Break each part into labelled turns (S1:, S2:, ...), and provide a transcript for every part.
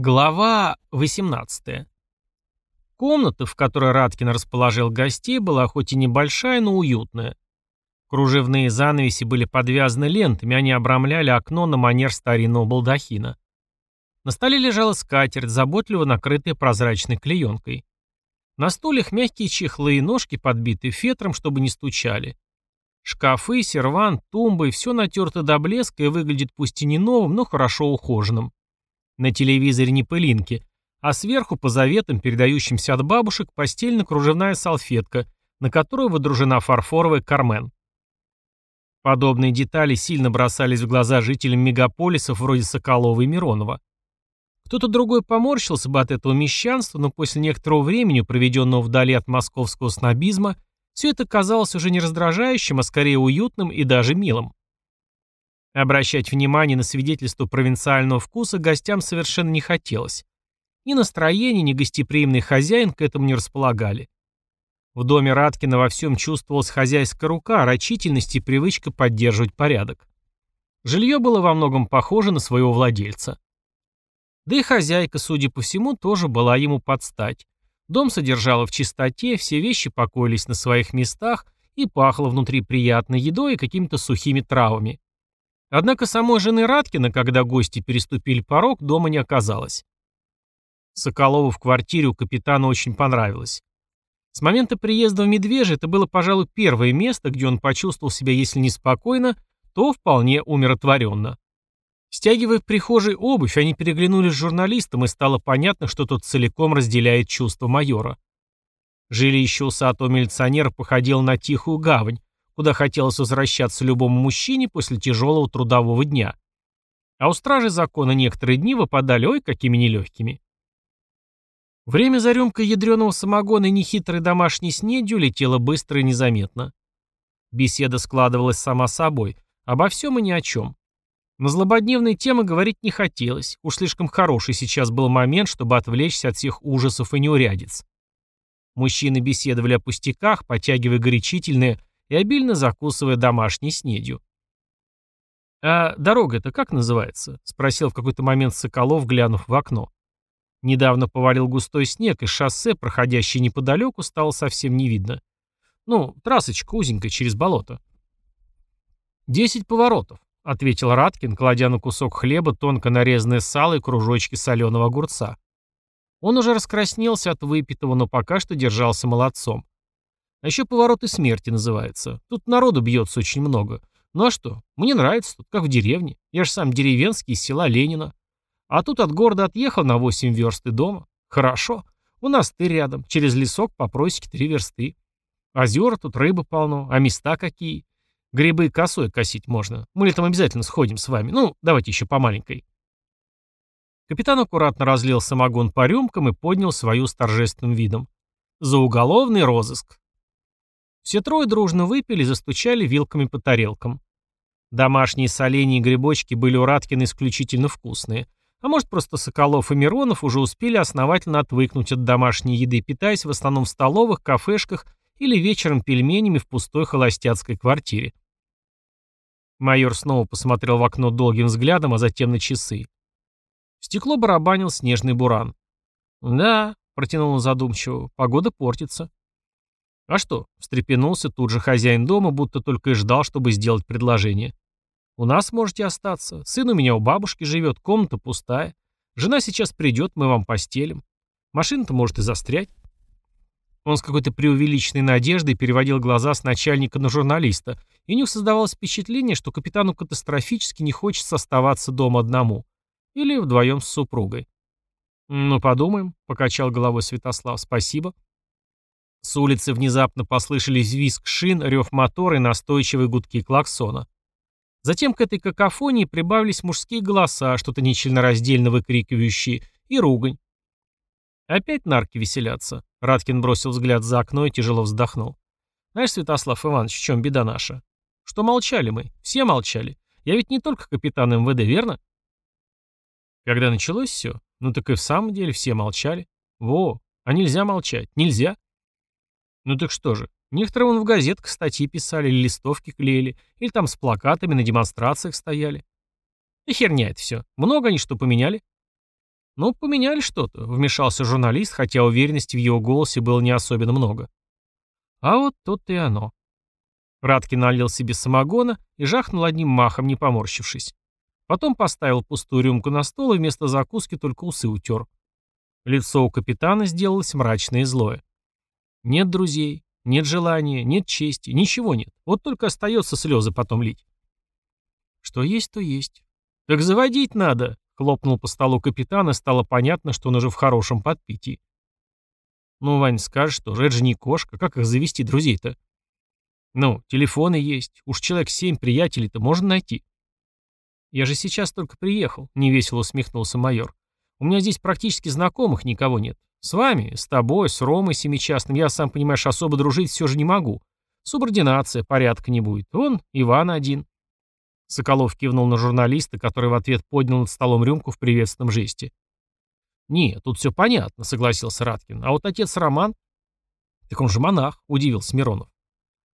S1: Глава 18. Комната, в которой Раткин расположил гостей, была хоть и небольшая, но уютная. Кружевные занавеси были подвязаны лентами, они обрамляли окно на манер старинного балдахина. На столе лежала скатерть, заботливо накрытая прозрачной клеенкой. На стульях мягкие чехлы и ножки, подбитые фетром, чтобы не стучали. Шкафы, сервант, тумбы — все натерто до блеска и выглядит пусть и не новым, но хорошо ухоженным. На телевизоре не пылинки, а сверху, по заветам, передающимся от бабушек, постельно-кружевная салфетка, на которую водружена фарфоровая кармен. Подобные детали сильно бросались в глаза жителям мегаполисов вроде Соколова и Миронова. Кто-то другой поморщился бы от этого мещанства, но после некоторого времени, проведенного вдали от московского снобизма, все это казалось уже не раздражающим, а скорее уютным и даже милым. Обращать внимание на свидетельство провинциального вкуса гостям совершенно не хотелось. Ни настроение, ни гостеприимный хозяин к этому не располагали. В доме Раткина во всем чувствовалась хозяйская рука, рачительность и привычка поддерживать порядок. Жилье было во многом похоже на своего владельца. Да и хозяйка, судя по всему, тоже была ему под стать. Дом содержала в чистоте, все вещи покоились на своих местах и пахло внутри приятной едой и какими-то сухими травами. Однако самой жены Раткина, когда гости переступили порог, дома не оказалось. Соколову в квартире у капитана очень понравилось. С момента приезда в Медвежье это было, пожалуй, первое место, где он почувствовал себя, если не спокойно, то вполне умиротворенно. Стягивая в прихожей обувь, они переглянулись с журналистом, и стало понятно, что тот целиком разделяет чувства майора. Жилище усатого милиционера походило на тихую гавань, куда хотелось возвращаться любому мужчине после тяжелого трудового дня. А у стражи закона некоторые дни выпадали ой какими нелегкими. Время за рюмкой ядреного самогона и нехитрой домашней снедью летело быстро и незаметно. Беседа складывалась сама собой, обо всем и ни о чем. На злободневные темы говорить не хотелось, уж слишком хороший сейчас был момент, чтобы отвлечься от всех ужасов и неурядиц. Мужчины беседовали о пустяках, потягивая горячительные и обильно закусывая домашней снедью. «А дорога-то как называется?» — спросил в какой-то момент Соколов, глянув в окно. Недавно повалил густой снег, и шоссе, проходящее неподалеку, стало совсем не видно. Ну, трассочка узенькая через болото. «Десять поворотов», — ответил Раткин, кладя на кусок хлеба тонко нарезанное сало и кружочки соленого огурца. Он уже раскраснелся от выпитого, но пока что держался молодцом. А еще повороты смерти называется. Тут народу бьется очень много. Ну а что? Мне нравится тут, как в деревне. Я же сам деревенский, из села Ленина. А тут от города отъехал на 8 верст и дома. Хорошо. У нас ты рядом. Через лесок по просеке 3 версты. Озера тут, рыбы полно. А места какие? Грибы косой косить можно. Мы летом обязательно сходим с вами. Ну, давайте еще по маленькой. Капитан аккуратно разлил самогон по рюмкам и поднял свою с торжественным видом. За уголовный розыск. Все трое дружно выпили и застучали вилками по тарелкам. Домашние соленья и грибочки были у Раткина исключительно вкусные. А может, просто Соколов и Миронов уже успели основательно отвыкнуть от домашней еды, питаясь в основном в столовых, кафешках или вечером пельменями в пустой холостяцкой квартире. Майор снова посмотрел в окно долгим взглядом, а затем на часы. В стекло барабанил снежный буран. «Да», — протянул он задумчиво, — «погода портится». «А что?» — встрепенулся тут же хозяин дома, будто только и ждал, чтобы сделать предложение. «У нас можете остаться. Сын у меня у бабушки живет, комната пустая. Жена сейчас придет, мы вам постелим. Машина-то может и застрять». Он с какой-то преувеличенной надеждой переводил глаза с начальника на журналиста, и у них создавалось впечатление, что капитану катастрофически не хочется оставаться дома одному. Или вдвоем с супругой. «Ну, подумаем», — покачал головой Святослав. «Спасибо». С улицы внезапно послышались визг шин, рев мотора и настойчивые гудки клаксона. Затем к этой какофонии прибавились мужские голоса, что-то нечленораздельно выкрикивающие, и ругань. Опять нарки веселятся. Раткин бросил взгляд за окно и тяжело вздохнул. Знаешь, Святослав Иванович, в чем беда наша? Что молчали мы? Все молчали. Я ведь не только капитан МВД, верно? Когда началось все, ну так и в самом деле все молчали. Во, а нельзя молчать, нельзя. Ну так что же, некоторые вон в газетках статьи писали, или листовки клеили, или там с плакатами на демонстрациях стояли. И херня это все. Много они что поменяли? «Ну, поменяли что-то», — вмешался журналист, хотя уверенности в его голосе было не особенно много. А вот тут и оно. Радкин налил себе самогона и жахнул одним махом, не поморщившись. Потом поставил пустую рюмку на стол и вместо закуски только усы утер. Лицо у капитана сделалось мрачное и злое. Нет друзей, нет желания, нет чести, ничего нет. Вот только остается слезы потом лить. Что есть, то есть. Так заводить надо, хлопнул по столу капитан, и стало понятно, что он уже в хорошем подпитии. Ну, Вань, скажешь тоже, это же не кошка, как их завести друзей-то? Ну, телефоны есть, уж человек семь приятелей-то можно найти. Я же сейчас только приехал, невесело усмехнулся майор. У меня здесь практически знакомых никого нет. С вами, с тобой, с Ромой семичастным я, сам понимаешь, особо дружить все же не могу. Субординация, порядка не будет. Он, Иван один. Соколов кивнул на журналиста, который в ответ поднял над столом рюмку в приветственном жесте. «Нет, тут все понятно», — согласился Раткин. «А вот отец Роман...» «Так он же монах», — удивился Миронов.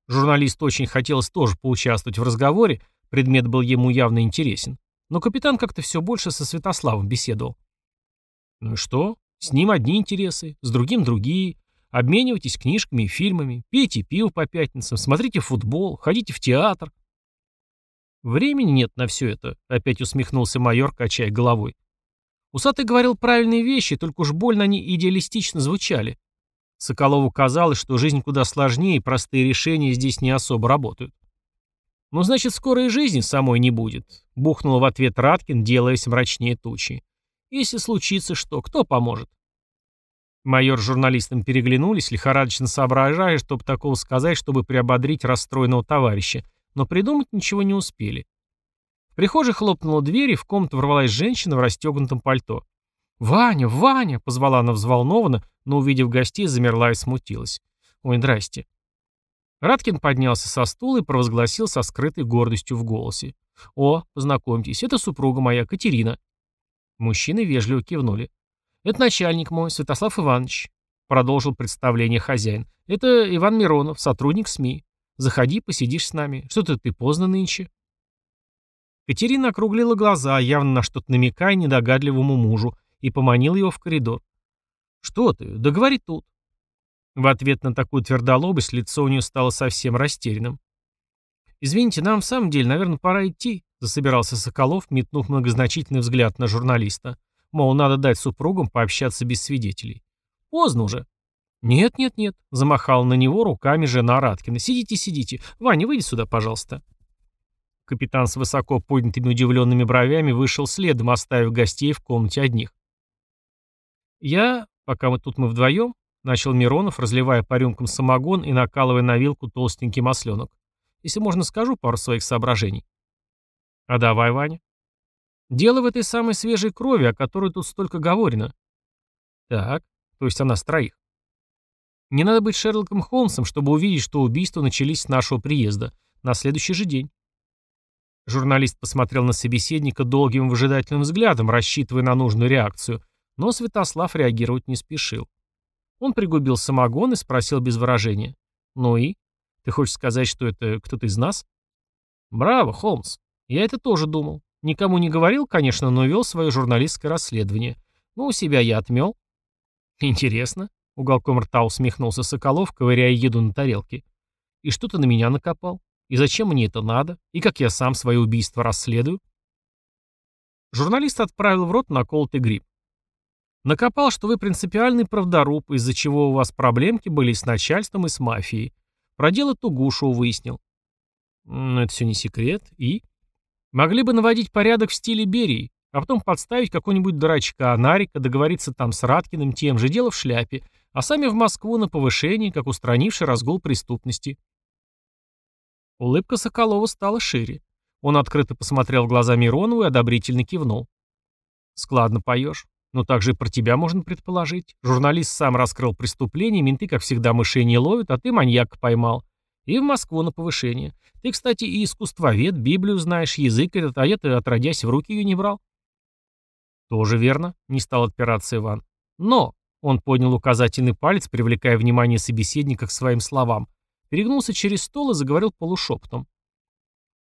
S1: Журналисту очень хотелось тоже поучаствовать в разговоре, предмет был ему явно интересен. Но капитан как-то все больше со Святославом беседовал. «Ну и что? С ним одни интересы, с другим другие. Обменивайтесь книжками и фильмами, пейте пиво по пятницам, смотрите футбол, ходите в театр». «Времени нет на все это», — опять усмехнулся майор, качая головой. Усатый говорил правильные вещи, только уж больно они идеалистично звучали. Соколову казалось, что жизнь куда сложнее, и простые решения здесь не особо работают. «Ну, значит, скоро и жизни самой не будет», — бухнул в ответ Раткин, делаясь мрачнее тучи. «Если случится что, кто поможет?» Майор с журналистом переглянулись, лихорадочно соображая, чтобы такого сказать, чтобы приободрить расстроенного товарища, но придумать ничего не успели. В прихожей хлопнула дверь, и в комнату ворвалась женщина в расстегнутом пальто. «Ваня, Ваня!» — позвала она взволнованно, но, увидев гостей, замерла и смутилась. «Ой, здрасте». Раткин поднялся со стула и провозгласил со скрытой гордостью в голосе. «О, познакомьтесь, это супруга моя, Катерина». Мужчины вежливо кивнули. «Это начальник мой, Святослав Иванович», — продолжил представление хозяин. «Это Иван Миронов, сотрудник СМИ. Заходи, посидишь с нами. Что-то ты поздно нынче». Катерина округлила глаза, явно на что-то намекая недогадливому мужу, и поманил его в коридор. «Что ты? Да говори тут». В ответ на такую твердолобость лицо у нее стало совсем растерянным. «Извините, нам в самом деле, наверное, пора идти», — засобирался Соколов, метнув многозначительный взгляд на журналиста. Мол, надо дать супругам пообщаться без свидетелей. «Поздно уже». «Нет, нет, нет», — замахал на него руками жена Раткина. «Сидите, сидите. Ваня, выйди сюда, пожалуйста». Капитан с высоко поднятыми удивленными бровями вышел следом, оставив гостей в комнате одних. «Я, пока мы тут мы вдвоем», — начал Миронов, разливая по рюмкам самогон и накалывая на вилку толстенький масленок. «Если можно, скажу пару своих соображений». «А давай, Ваня». «Дело в этой самой свежей крови, о которой тут столько говорено». «Так, то есть она с троих». «Не надо быть Шерлоком Холмсом, чтобы увидеть, что убийства начались с нашего приезда. На следующий же день». Журналист посмотрел на собеседника долгим выжидательным взглядом, рассчитывая на нужную реакцию, но Святослав реагировать не спешил. Он пригубил самогон и спросил без выражения. «Ну и? Ты хочешь сказать, что это кто-то из нас?» «Браво, Холмс. Я это тоже думал. Никому не говорил, конечно, но вел свое журналистское расследование. Ну, у себя я отмел». «Интересно», — уголком рта усмехнулся Соколов, ковыряя еду на тарелке. «И что ты на меня накопал? И зачем мне это надо? И как я сам свое убийство расследую?» Журналист отправил в рот наколотый гриб. Накопал, что вы принципиальный правдоруб, из-за чего у вас проблемки были с начальством и с мафией. Про дело Тугушу выяснил. Но это все не секрет. И? Могли бы наводить порядок в стиле Берии, а потом подставить какого-нибудь дурачка, Нарика, договориться там с Раткиным, тем же дело в шляпе, а сами в Москву на повышение, как устранивший разгул преступности. Улыбка Соколова стала шире. Он открыто посмотрел в глаза Миронову и одобрительно кивнул. «Складно поешь. Но также и про тебя можно предположить. Журналист сам раскрыл преступление, менты, как всегда, мышей не ловят, а ты маньяка поймал. И в Москву на повышение. Ты, кстати, и искусствовед, Библию знаешь, язык этот, а я-то, отродясь, в руки ее не брал. Тоже верно, не стал отпираться Иван. Но, он поднял указательный палец, привлекая внимание собеседника к своим словам, перегнулся через стол и заговорил полушепотом.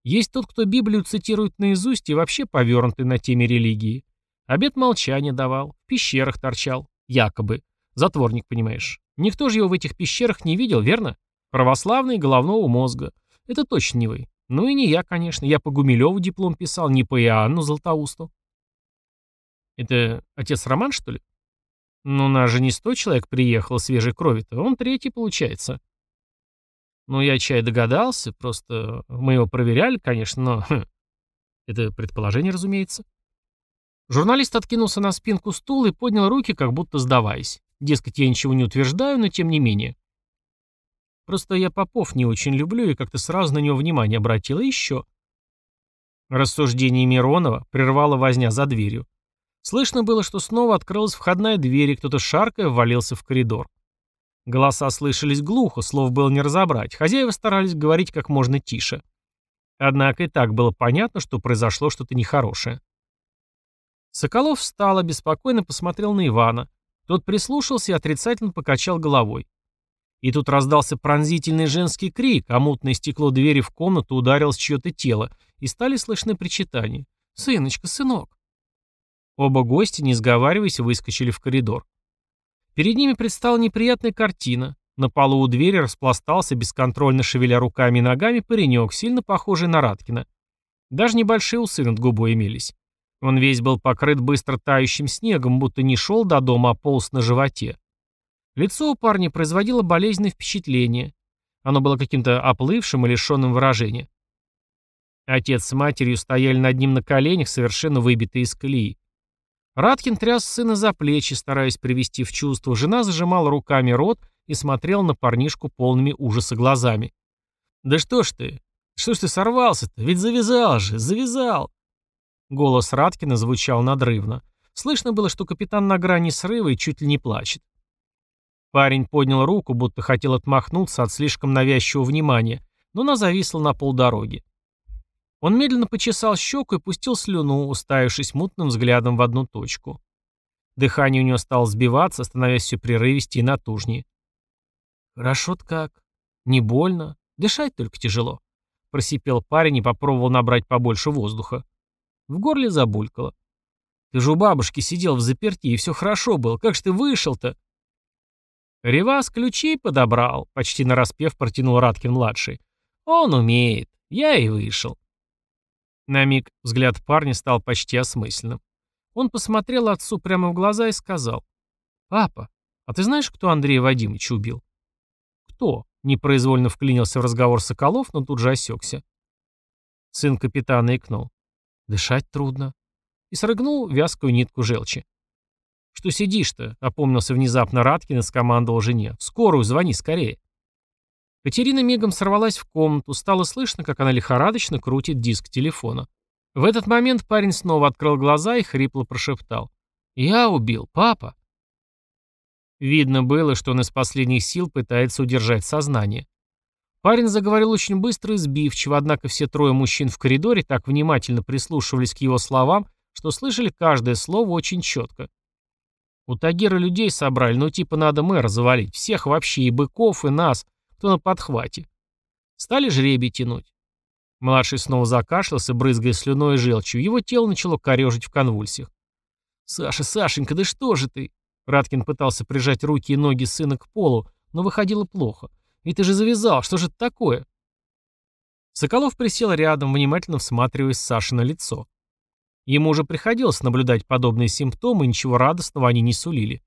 S1: Есть тот, кто Библию цитирует наизусть и вообще повернутый на теме религии. Обед молчания давал, в пещерах торчал, якобы. Затворник, понимаешь. Никто же его в этих пещерах не видел, верно? Православный головного мозга. Это точно не вы. Ну и не я, конечно. Я по Гумилеву диплом писал, не по Иоанну Златоусту. Это отец Роман, что ли? Ну, у нас же не сто человек приехал свежей крови-то, он третий получается. Ну, я чай догадался, просто мы его проверяли, конечно, но... Хм, это предположение, разумеется. Журналист откинулся на спинку стула и поднял руки, как будто сдаваясь. Дескать, я ничего не утверждаю, но тем не менее. Просто я Попов не очень люблю и как-то сразу на него внимание обратил. И еще. Рассуждение Миронова прервало возня за дверью. Слышно было, что снова открылась входная дверь, и кто-то шаркая ввалился в коридор. Голоса слышались глухо, слов было не разобрать. Хозяева старались говорить как можно тише. Однако и так было понятно, что произошло что-то нехорошее. Соколов встал, обеспокоенно посмотрел на Ивана. Тот прислушался и отрицательно покачал головой. И тут раздался пронзительный женский крик, а мутное стекло двери в комнату ударилось чье-то тело, и стали слышны причитания. «Сыночка, сынок!» Оба гостя, не сговариваясь, выскочили в коридор. Перед ними предстала неприятная картина. На полу у двери распластался, бесконтрольно шевеля руками и ногами, паренек, сильно похожий на Раткина. Даже небольшие усы над губой имелись. Он весь был покрыт быстро тающим снегом, будто не шел до дома, а полз на животе. Лицо у парня производило болезненное впечатление. Оно было каким-то оплывшим и лишенным выражения. Отец с матерью стояли над ним на коленях, совершенно выбитые из колеи. Раткин тряс сына за плечи, стараясь привести в чувство. Жена зажимала руками рот и смотрела на парнишку полными ужаса глазами. «Да что ж ты? Что ж ты сорвался-то? Ведь завязал же, завязал!» Голос Раткина звучал надрывно. Слышно было, что капитан на грани срыва и чуть ли не плачет. Парень поднял руку, будто хотел отмахнуться от слишком навязчивого внимания, но она зависла на полдороги. Он медленно почесал щеку и пустил слюну, уставившись мутным взглядом в одну точку. Дыхание у него стало сбиваться, становясь все прерывистее и натужнее. «Хорошо-то как. Не больно. Дышать только тяжело», — просипел парень и попробовал набрать побольше воздуха. В горле забулькало. «Ты же у бабушки сидел в заперти, и все хорошо было. Как же ты вышел-то?» «Ревас ключей подобрал», — почти нараспев протянул Раткин-младший. «Он умеет. Я и вышел». На миг взгляд парня стал почти осмысленным. Он посмотрел отцу прямо в глаза и сказал. «Папа, а ты знаешь, кто Андрея Вадимовича убил?» «Кто?» — непроизвольно вклинился в разговор Соколов, но тут же осекся. Сын капитана икнул. «Дышать трудно». И срыгнул вязкую нитку желчи. «Что сидишь-то?» — опомнился внезапно Раткин и скомандовал жене. «В скорую звони скорее». Катерина мигом сорвалась в комнату, стало слышно, как она лихорадочно крутит диск телефона. В этот момент парень снова открыл глаза и хрипло прошептал. «Я убил, папа». Видно было, что он из последних сил пытается удержать сознание. Парень заговорил очень быстро и сбивчиво, однако все трое мужчин в коридоре так внимательно прислушивались к его словам, что слышали каждое слово очень четко. У Тагира людей собрали, ну типа надо мэра завалить, всех вообще, и быков, и нас, кто на подхвате. Стали жребий тянуть. Младший снова закашлялся, брызгая слюной и желчью. Его тело начало корежить в конвульсиях. «Саша, Сашенька, да что же ты?» Раткин пытался прижать руки и ноги сына к полу, но выходило плохо. «И ты же завязал, что же это такое?» Соколов присел рядом, внимательно всматриваясь в Саши на лицо. Ему уже приходилось наблюдать подобные симптомы, и ничего радостного они не сулили.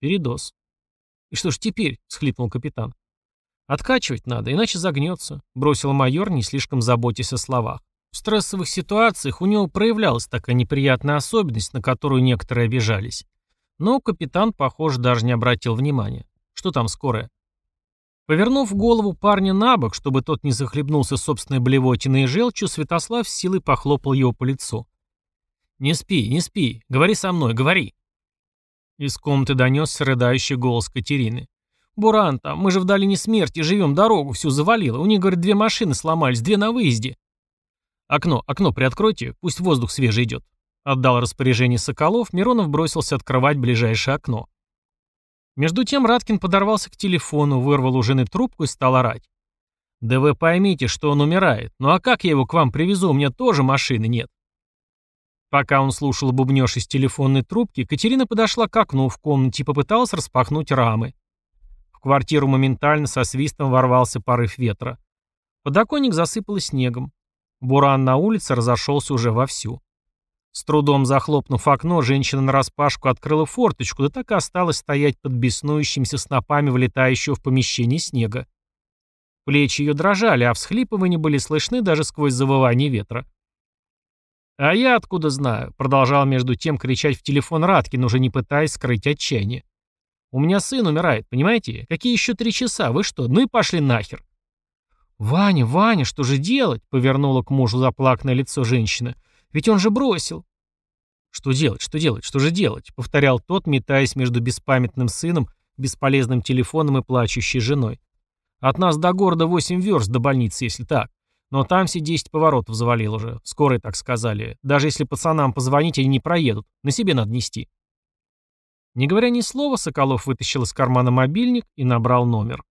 S1: Передоз. «И что ж теперь?» — схлипнул капитан. «Откачивать надо, иначе загнется», — бросил майор, не слишком заботясь о словах. В стрессовых ситуациях у него проявлялась такая неприятная особенность, на которую некоторые обижались. Но капитан, похоже, даже не обратил внимания. Что там скорая? Повернув голову парня на бок, чтобы тот не захлебнулся собственной блевотиной и желчью, Святослав с силой похлопал его по лицу. «Не спи, не спи. Говори со мной, говори». Из комнаты донесся рыдающий голос Катерины. «Буран там, мы же в долине смерти живем, дорогу всю завалило. У них, говорит, две машины сломались, две на выезде». «Окно, окно приоткройте, пусть воздух свежий идет». Отдал распоряжение Соколов, Миронов бросился открывать ближайшее окно. Между тем Раткин подорвался к телефону, вырвал у жены трубку и стал орать. «Да вы поймите, что он умирает. Ну а как я его к вам привезу? У меня тоже машины нет». Пока он слушал бубнёж из телефонной трубки, Катерина подошла к окну в комнате и попыталась распахнуть рамы. В квартиру моментально со свистом ворвался порыв ветра. Подоконник засыпало снегом. Буран на улице разошелся уже вовсю. С трудом захлопнув окно, женщина нараспашку открыла форточку, да так и осталась стоять под беснующимися снопами влетающего в помещение снега. Плечи ее дрожали, а всхлипывания были слышны даже сквозь завывание ветра. «А я откуда знаю?» — продолжал между тем кричать в телефон Раткин, уже не пытаясь скрыть отчаяние. «У меня сын умирает, понимаете? Какие еще три часа? Вы что? Ну и пошли нахер!» «Ваня, Ваня, что же делать?» — повернула к мужу заплаканное лицо женщины. «Ведь он же бросил!» «Что делать? Что делать? Что же делать?» — повторял тот, метаясь между беспамятным сыном, бесполезным телефоном и плачущей женой. «От нас до города восемь верст до больницы, если так. Но там все 10 поворотов завалил уже. Скорые так сказали. Даже если пацанам позвонить, они не проедут. На себе надо нести. Не говоря ни слова, Соколов вытащил из кармана мобильник и набрал номер.